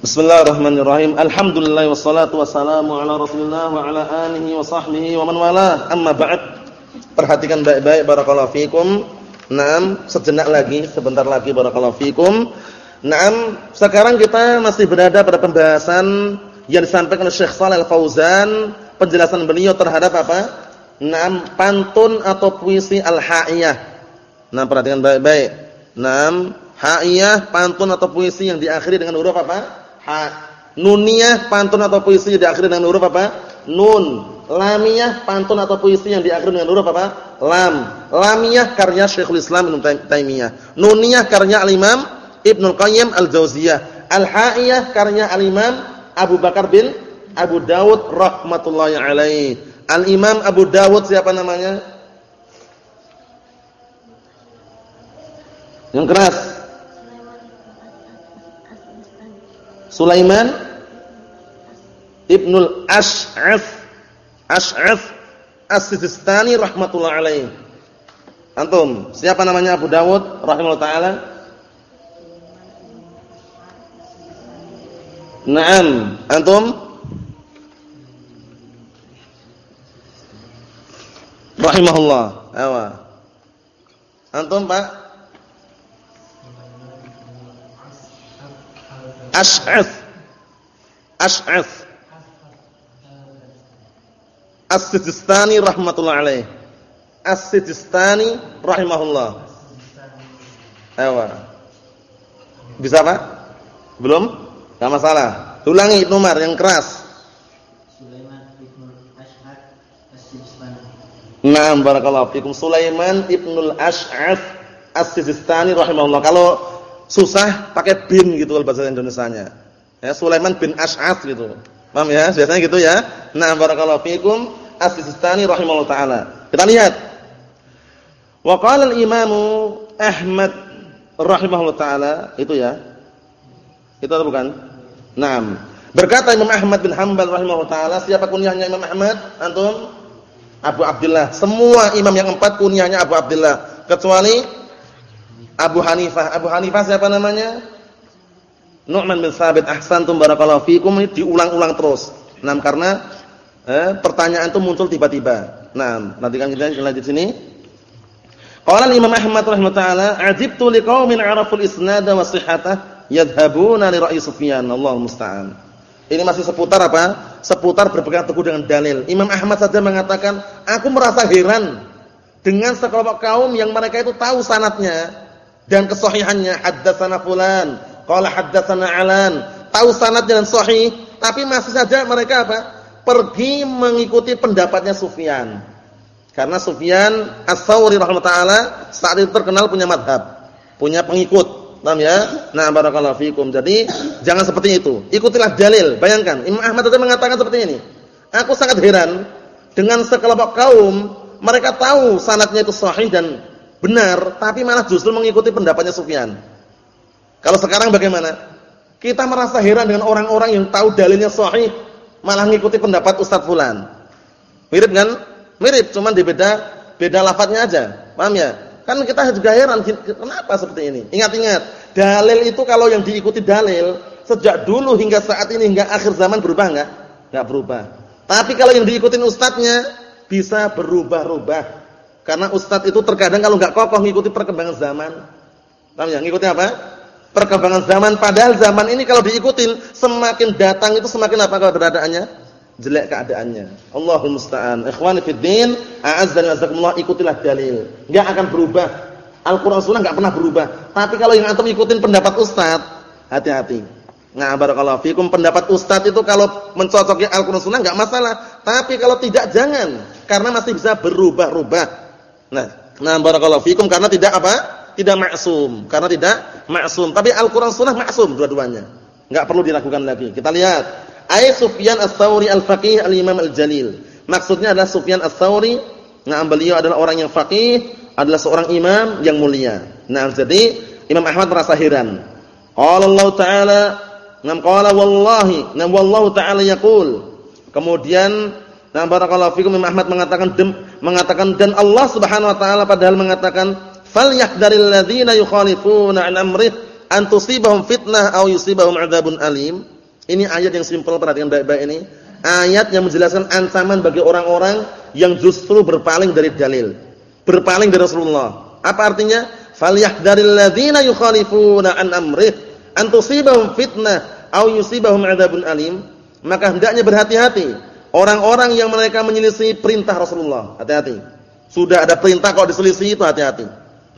Bismillahirrahmanirrahim. Alhamdulillah wassalatu wassalamu ala Rasulillah wa ala alihi wa sahbihi wa man wala. Amma ba'd. Perhatikan baik-baik barakallahu fikum. Naam, sejenak lagi, sebentar lagi barakallahu fikum. Naam, sekarang kita masih berada pada pembahasan yang disampaikan oleh Syekh Shalal Al-Fauzan, penjelasan beliau terhadap apa? Naam, pantun atau puisi al-ha'iyah. Nah, perhatikan baik-baik. Naam, ha'iyah pantun atau puisi yang diakhiri dengan huruf apa? Nuniyah pantun atau puisi yang diakhiri dengan huruf apa? Nun. Lamiyah pantun atau puisi yang diakhiri dengan huruf apa? Lam. Lamiyah karya Syekhul Islam Ibnu Taimiyah. Nuniyah karya Al-Imam Ibnu Qayyim Al-Jauziyah. Al-Ha'iyah karya Al-Imam Abu Bakar bin Abu Dawud rahmatullahi alaih. Al-Imam Abu Dawud siapa namanya? Yang keras. Sulaiman Ibnul Ash'af Ash'af As-Sistani rahmatullah alaih. Antum, siapa namanya Abu Dawud rahimahullah taala? Naam, antum? Rahimahullah. Awa. Antum, Pak? Ash'af Ash'af As-Sijistani rahmatullah alaih. As-Sijistani rahimahullah. Ewa. Bisa Pak? Belum? Gak masalah. Ulangi Ibn Umar yang keras. Sulaiman As-Sijistani. Naam barakallahu fikum. Sulaiman Ibnul Ash'af As-Sijistani rahimahullah. Kalau susah pakai bin gitu kalau bahasa Indonesianya. Ya, Sulaiman bin Ash'ath gitu. Paham ya? Biasanya gitu ya. Nah, barakallahu fikum As-Sistani rahimahullah taala. Kita lihat. Wa qala al-Imam Ahmad rahimahullah taala, itu ya. Itu atau bukan? Naam. Berkata Imam Ahmad bin Hanbal rahimahullah taala, siapa kunyahnya Imam Ahmad? Antum? Abu Abdullah. Semua imam yang empat kunyahnya Abu Abdullah, kecuali Abu Hanifah. Abu Hanifah siapa namanya? Nu'man bin Sabit. Ahsantum barakallahu fikum ini diulang-ulang terus. Nah, karena eh, pertanyaan itu muncul tiba-tiba. Nah, nanti kan kita lanjut sini. Qala Imam Ahmad rahimahullah, "Ajibtu liqaumin 'araful isnad wa sihhatah yadhhabuna li ra'yi Sufyan." Allahu musta'an. Ini masih seputar apa? Seputar berpegang teguh dengan dalil. Imam Ahmad saja mengatakan, "Aku merasa heran dengan sekelompok kaum yang mereka itu tahu sanatnya dan kesahihannya haddatsana fulan. Qala haddatsana alan. Tahu sanadnya dan sahih tapi masih saja mereka apa? Pergi mengikuti pendapatnya Sufyan. Karena Sufyan Ats-Tsauri rahimahutaala saat itu terkenal punya madhab punya pengikut. Paham ya? Nah barakallahu fikum. Jadi jangan seperti itu. Ikutilah dalil. Bayangkan Imam Ahmad tadi mengatakan seperti ini. Aku sangat heran dengan sekelompok kaum mereka tahu sanadnya itu sahih dan benar, tapi malah justru mengikuti pendapatnya Sufyan. Kalau sekarang bagaimana? Kita merasa heran dengan orang-orang yang tahu dalilnya sahih, malah mengikuti pendapat Ustadz Fulan. Mirip kan? Mirip, cuman di beda lafadznya aja. Paham ya? Kan kita juga heran kenapa seperti ini. Ingat-ingat, dalil itu kalau yang diikuti dalil sejak dulu hingga saat ini hingga akhir zaman berubah enggak? Enggak berubah. Tapi kalau yang diikutin ustadznya bisa berubah-ubah. Karena ustadz itu terkadang kalau nggak kokoh ngikuti perkembangan zaman. Paham ya? Ngikuti apa? Perkembangan zaman. Padahal zaman ini kalau diikutin semakin datang itu semakin apa keberadaannya? Jelek keadaannya. Allahul musta'an. Ikhwani fid din, wasakumullah, ikutilah dalil. Enggak akan berubah. Al-Qur'an Sunnah enggak pernah berubah. Tapi kalau yang antum ikutin pendapat ustadz, hati-hati. Nah, barakallahu fikum pendapat ustadz itu kalau mencocoki Al-Qur'an Sunnah enggak masalah. Tapi kalau tidak jangan, karena masih bisa berubah-ubah. Nah, nah barakallahu fikum karena tidak apa? Tidak maksum, karena tidak maksum. Tapi Al-Qur'an Sunnah maksum dua-duanya. Enggak perlu dilakukan lagi. Kita lihat, ayat Sufyan Ats-Tsauri Al-Faqih Al-Imam Al-Jalil. Maksudnya adalah Sufyan Ats-Tsauri, nah beliau adalah orang yang faqih, adalah seorang imam yang mulia. Nah, jadi Imam Ahmad merasa heran. Qala Allah Ta'ala, "Nam qala wallahi, nam wallahu ta'ala yaqul." Kemudian Nah, barakallahu fikum Imam Ahmad mengatakan dem, mengatakan dan Allah Subhanahu wa taala padahal mengatakan falyahdharil ladzina yukhalifuna an amrih antusibahum fitnah aw yusibahum adzabun alim. Ini ayat yang simpel perhatikan baik-baik ini. Ayat yang menjelaskan ancaman bagi orang-orang yang justru berpaling dari dalil, berpaling dari Rasulullah. Apa artinya? Falyahdharil ladzina yukhalifuna an amrih an tusibahum fitnah aw yusibahum adzabun alim. Maka hendaknya berhati-hati orang-orang yang mereka menyelisih perintah Rasulullah. Hati-hati. Sudah ada perintah kalau diselisih itu hati-hati.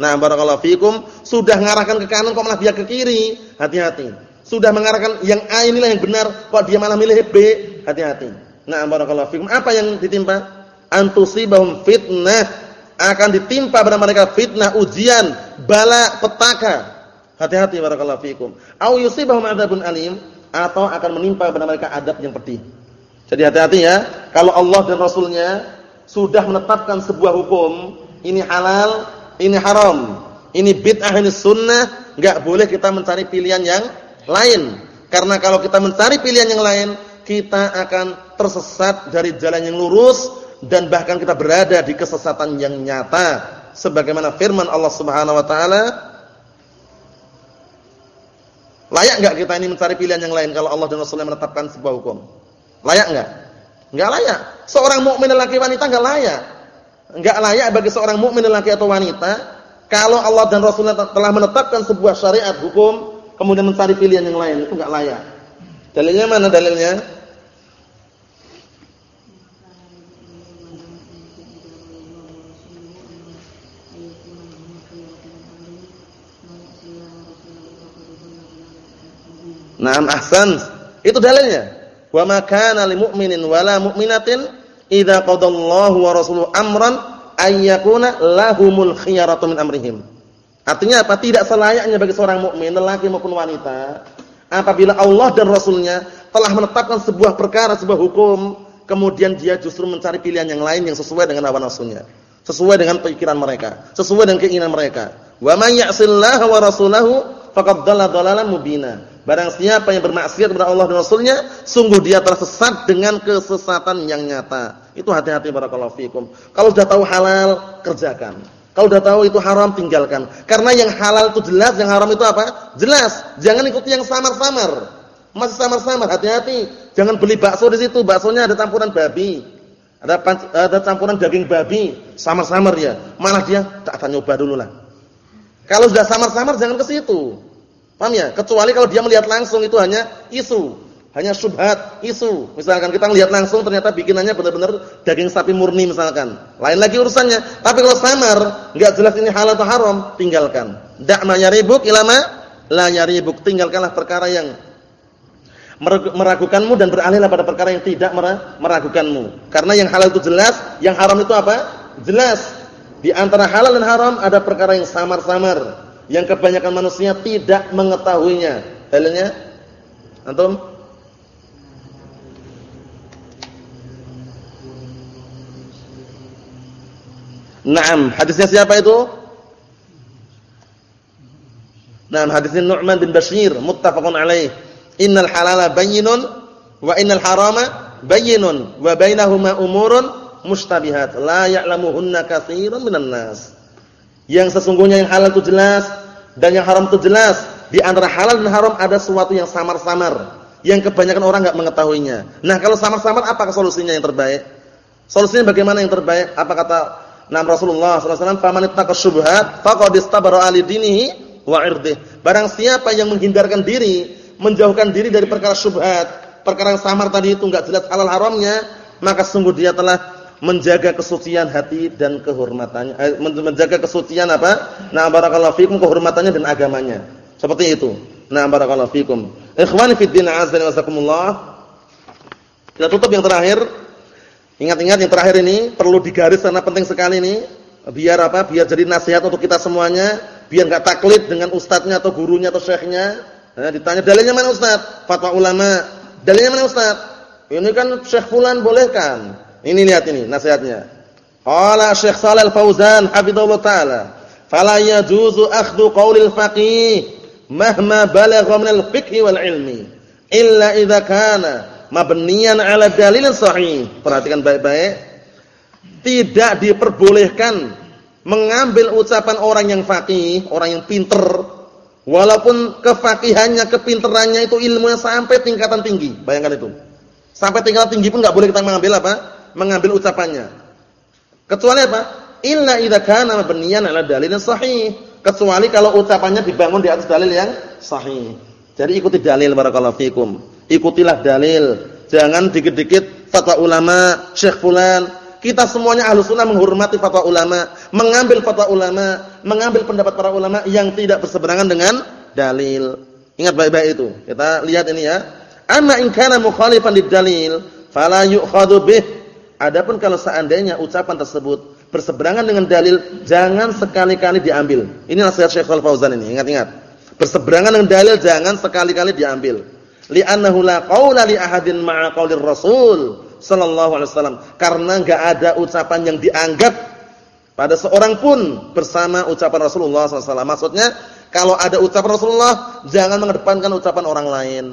Nah, barakallahu fikum, sudah mengarahkan ke kanan kok malah dia ke kiri, hati-hati. Sudah mengarahkan yang A inilah yang benar, kok dia malah milih B, hati-hati. Nah, barakallahu fikum, apa yang ditimpa? Antusibahum fitnah, akan ditimpa pada mereka fitnah, ujian, bala, petaka. Hati-hati barakallahu fikum. Au yusibahum adzabun alim atau akan menimpa pada mereka adab yang pedih. Jadi hati-hati ya, kalau Allah dan Rasulnya sudah menetapkan sebuah hukum, ini halal, ini haram, ini bid'ah, ini sunnah, enggak boleh kita mencari pilihan yang lain. Karena kalau kita mencari pilihan yang lain, kita akan tersesat dari jalan yang lurus dan bahkan kita berada di kesesatan yang nyata. Sebagaimana firman Allah Subhanahu wa taala, layak enggak kita ini mencari pilihan yang lain kalau Allah dan Rasulnya menetapkan sebuah hukum? Layak enggak? Enggak layak. Seorang mukmin lelaki wanita enggak layak. Enggak layak bagi seorang mukmin lelaki atau wanita kalau Allah dan Rasulnya telah menetapkan sebuah syariat hukum kemudian mencari pilihan yang lain itu enggak layak. Dalilnya mana dalilnya? Naam ahsan. Itu dalilnya. Wa ma kana lil mu'minin wala mu'minatin idza qadallahu wa rasuluhu amran ay yakuna lahumul khiyaratu min amrihim. Artinya apa? Tidak selayaknya bagi seorang mukmin lelaki maupun wanita apabila Allah dan Rasulnya telah menetapkan sebuah perkara, sebuah hukum, kemudian dia justru mencari pilihan yang lain yang sesuai dengan hawa nafsunya, sesuai dengan pikiran mereka, sesuai dengan keinginan mereka. Wa may ya'sillaha wa rasulahu faqad dhalla dhalalan mubina. Barang siapa yang bermaksiat kepada Allah dan Rasulnya, sungguh dia tersesat dengan kesesatan yang nyata. Itu hati-hati barakallahu fikum. Kalau sudah tahu halal, kerjakan. Kalau sudah tahu itu haram, tinggalkan. Karena yang halal itu jelas, yang haram itu apa? Jelas. Jangan ikuti yang samar-samar. Masih samar-samar, hati-hati. Jangan beli bakso di situ, baksonya ada campuran babi. Ada ada campuran daging babi, samar-samar ya. Malah dia tak akan nyoba dulu lah. Kalau sudah samar-samar jangan ke situ. Paham ya? Kecuali kalau dia melihat langsung itu hanya isu, hanya syubhat, isu. Misalkan kita melihat langsung ternyata bikinannya benar-benar daging sapi murni misalkan. Lain lagi urusannya. Tapi kalau samar, enggak jelas ini halal atau haram, tinggalkan. Dak ma yaribuk ilama la yaribuk. Tinggalkanlah perkara yang meragukanmu dan beralihlah pada perkara yang tidak meragukanmu. Karena yang halal itu jelas, yang haram itu apa? Jelas. Di antara halal dan haram ada perkara yang samar-samar yang kebanyakan manusia tidak mengetahuinya. Dalilnya antum? Naam, hadisnya siapa itu? Naam, hadisnya Nu'man bin Bashir, muttafaqun alaih. Innal halala bayyinun wa innal harama bayyinun wa bainahuma umurun mustabihat la ya'lamuhunna katsirun minan nas. Yang sesungguhnya yang halal itu jelas dan yang haram itu jelas. Di antara halal dan haram ada sesuatu yang samar-samar yang kebanyakan orang enggak mengetahuinya. Nah, kalau samar-samar apa solusinya yang terbaik? Solusinya bagaimana yang terbaik? Apa kata Nabi Rasulullah SAW? "Faman ittaqa syubhat faqad istabara ali dinihi wa irdih." Barang siapa yang menghindarkan diri, menjauhkan diri dari perkara syubhat, perkara yang samar tadi itu enggak jelas halal haramnya, maka sungguh dia telah menjaga kesucian hati dan kehormatannya eh, menjaga kesucian apa? Nah barakallahu fikum kehormatannya dan agamanya. Seperti itu. Nah barakallahu fikum. Ikhwani fid din azza wa jazakumullah kita tutup yang terakhir. Ingat-ingat yang terakhir ini perlu digaris karena penting sekali ini. Biar apa? Biar jadi nasihat untuk kita semuanya. Biar enggak taklid dengan ustadznya atau gurunya atau syekhnya. Nah, ditanya dalilnya mana ustaz? Fatwa ulama dalilnya mana ustaz? Ini kan syekh fulan bolehkan ini lihat ini nasihatnya. Qala Syekh Shalal Fauzan hafizallahu taala, "Fala yajuzu akhdhu qaulil faqih mahma balagha min al-fiqh wal ilmi illa idza kana mabniyan 'ala dalilin sahih." Perhatikan baik-baik. Tidak diperbolehkan mengambil ucapan orang yang faqih, orang yang pinter, Walaupun kefakihannya, kepinterannya itu ilmunya sampai tingkatan tinggi. Bayangkan itu. Sampai tingkatan tinggi pun enggak boleh kita mengambil apa? Mengambil ucapannya. Kecuali apa? Illa idza kana mabniyan 'ala dalilin sahih. Kecuali kalau ucapannya dibangun di atas dalil yang sahih. Jadi ikuti dalil barakallahu fikum. Ikutilah dalil. Jangan dikit-dikit fatwa ulama, syekh fulan. Kita semuanya ahlu sunnah menghormati fatwa ulama, mengambil fatwa ulama, mengambil pendapat para ulama yang tidak berseberangan dengan dalil. Ingat baik-baik itu. Kita lihat ini ya. Amma in kana mukhalifan dalil, fala yu'khadhu bih. Adapun kalau seandainya ucapan tersebut berseberangan dengan dalil, jangan sekali-kali diambil. Ini nasihat Syekh Shalal Fauzan ini, ingat-ingat. Berseberangan dengan dalil jangan sekali-kali diambil. Li'annahu la qaula li ahadin ma'a qaulir Rasul sallallahu alaihi wasallam. Karena enggak ada ucapan yang dianggap pada seorang pun bersama ucapan Rasulullah SAW. Maksudnya, kalau ada ucapan Rasulullah, jangan mengedepankan ucapan orang lain.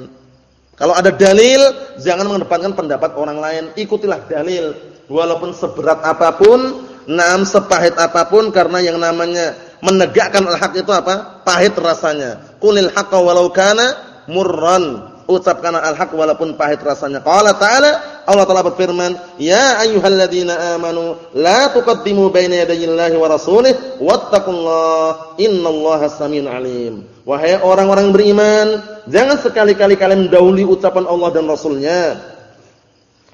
Kalau ada dalil, jangan mengedepankan pendapat orang lain. Ikutilah dalil. Walaupun seberat apa pun, Naam sepahit apa pun karena yang namanya menegakkan al-haq itu apa? Pahit rasanya. Qulil haqqa walau kana murran. Ucapkan al-haq walaupun pahit rasanya. Qala ta'ala, Allah Ta'ala berfirman, "Ya ayyuhalladzina amanu la tuqaddimu baina yadayillahi wa rasulih wattaqullaha innallaha samiun alim." Wahai orang-orang beriman, jangan sekali-kali kalian mendahului ucapan Allah dan Rasulnya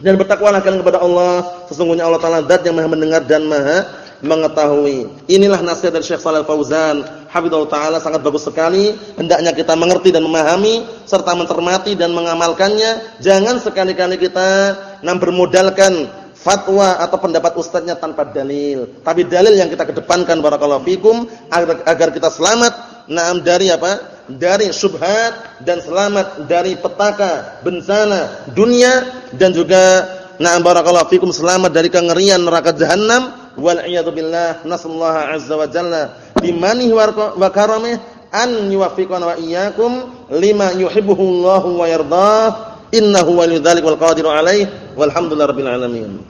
dan bertakwalah kalian kepada Allah, sesungguhnya Allah Taala zat yang Maha mendengar dan Maha mengetahui. Inilah nasihat dari Syekh Shalal Fauzan, hafizallahu taala sangat bagus sekali. Hendaknya kita mengerti dan memahami serta mencermati dan mengamalkannya. Jangan sekali-kali kita nam bermodalkan fatwa atau pendapat ustadznya tanpa dalil. Tapi dalil yang kita kedepankan barakallahu fikum agar, agar kita selamat naam dari apa? dari syubhat dan selamat dari petaka bencana dunia dan juga na'am barakallahu fikum selamat dari kengerian neraka jahanam wal iyad billah nasallaha azza wa jalla. Bimanihi wa karamih an yuwaffiqana wa iyyakum lima yuhibbuhu Allah wa yardah. Innahu waliyudzalik wal qadiru alaih walhamdulillahirabbil alamin